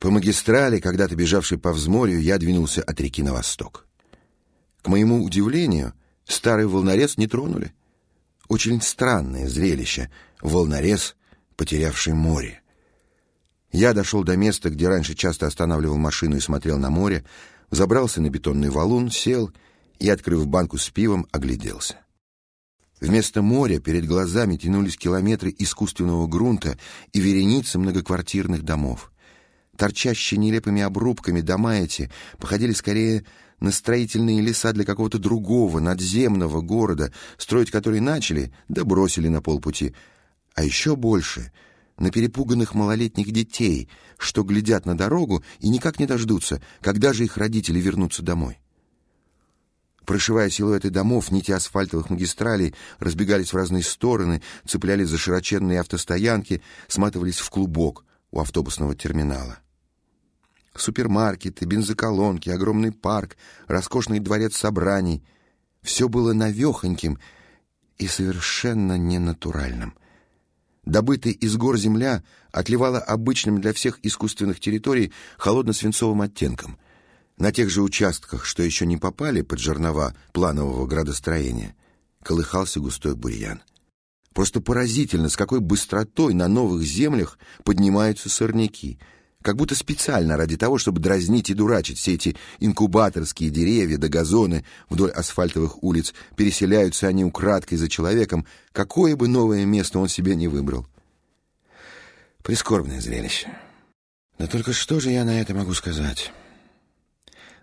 По магистрали, когда-то бежавшей по взморью, я двинулся от реки на восток. К моему удивлению, старый волнорез не тронули. Очень странное зрелище — волнорез, потерявший море. Я дошел до места, где раньше часто останавливал машину и смотрел на море, забрался на бетонный валун, сел и, открыв банку с пивом, огляделся. Вместо моря перед глазами тянулись километры искусственного грунта и вереницы многоквартирных домов. Торчащие нелепыми обрубками дома эти походили скорее на строительные леса для какого-то другого, надземного города, строить который начали, да бросили на полпути. А еще больше — на перепуганных малолетних детей, что глядят на дорогу и никак не дождутся, когда же их родители вернутся домой. Прошивая силуэты домов, нити асфальтовых магистралей разбегались в разные стороны, цеплялись за широченные автостоянки, сматывались в клубок у автобусного терминала. Супермаркеты, бензоколонки, огромный парк, роскошный дворец собраний — все было навехоньким и совершенно ненатуральным. Добытая из гор земля отливала обычным для всех искусственных территорий холодно-свинцовым оттенком — на тех же участках, что еще не попали под жернова планового градостроения, колыхался густой бурьян. Просто поразительно, с какой быстротой на новых землях поднимаются сорняки, как будто специально ради того, чтобы дразнить и дурачить все эти инкубаторские деревья да газоны вдоль асфальтовых улиц, переселяются они украдкой за человеком, какое бы новое место он себе не выбрал. Прискорбное зрелище. Да только что же я на это могу сказать?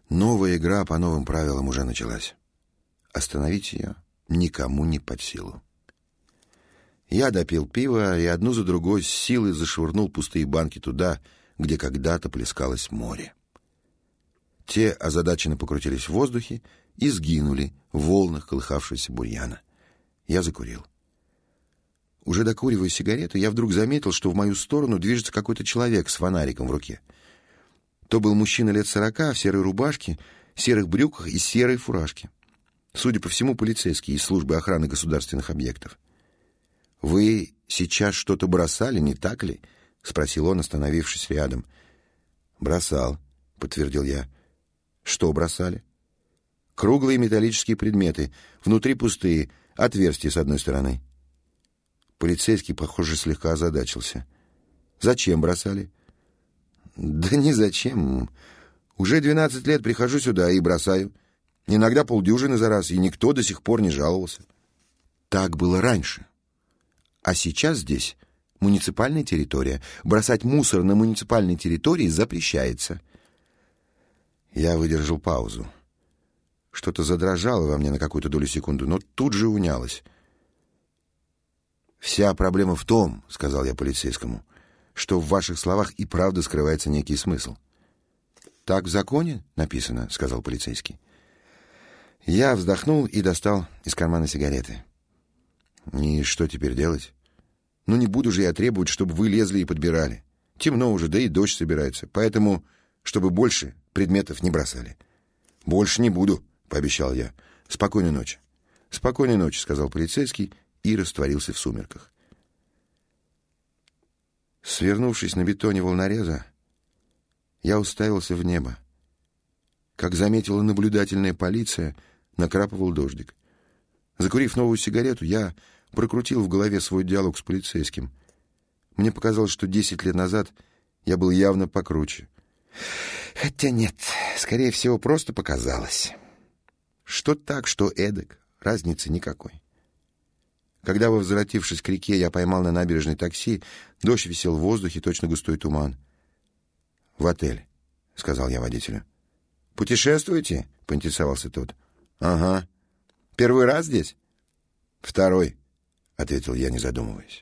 Новая игра по новым правилам уже началась. Остановить ее никому не под силу. Я допил пиво и одну за другой с силой зашвырнул пустые банки туда, где когда-то плескалось море. Те озадаченно покрутились в воздухе и сгинули в волнах колыхавшегося бурьяна. Я закурил. Уже докуривая сигарету, я вдруг заметил, что в мою сторону движется какой-то человек с фонариком в руке — то был мужчина лет сорока в серой рубашке, серых брюках и серой фуражке. Судя по всему, полицейский из службы охраны государственных объектов. «Вы сейчас что-то бросали, не так ли?» — спросил он, остановившись рядом. «Бросал», — подтвердил я. «Что бросали?» «Круглые металлические предметы, внутри пустые, отверстия с одной стороны». Полицейский, похоже, слегка озадачился. «Зачем бросали?» Да ни зачем. Уже двенадцать лет прихожу сюда и бросаю. Иногда полдюжины за раз, и никто до сих пор не жаловался. Так было раньше. А сейчас здесь муниципальная территория. Бросать мусор на муниципальной территории запрещается. Я выдержал паузу. Что-то задрожало во мне на какую-то долю секунды, но тут же унялось. «Вся проблема в том, — сказал я полицейскому, — что в ваших словах и правда скрывается некий смысл. «Так в законе написано», — сказал полицейский. Я вздохнул и достал из кармана сигареты. «И что теперь делать? Ну, не буду же я требовать, чтобы вы лезли и подбирали. Темно уже, да и дождь собирается. Поэтому, чтобы больше предметов не бросали». «Больше не буду», — пообещал я. «Спокойной ночи». «Спокойной ночи», — сказал полицейский и растворился в сумерках. Свернувшись на бетоне волнореза, я уставился в небо. Как заметила наблюдательная полиция, накрапывал дождик. Закурив новую сигарету, я прокрутил в голове свой диалог с полицейским. Мне показалось, что десять лет назад я был явно покруче. Хотя нет, скорее всего, просто показалось. Что так, что эдак, разницы никакой. Когда, возвратившись к реке, я поймал на набережной такси, дождь висел в воздухе, точно густой туман. «В отель», — сказал я водителю. «Путешествуете?» — поинтересовался тот. «Ага. Первый раз здесь?» «Второй», — ответил я, не задумываясь.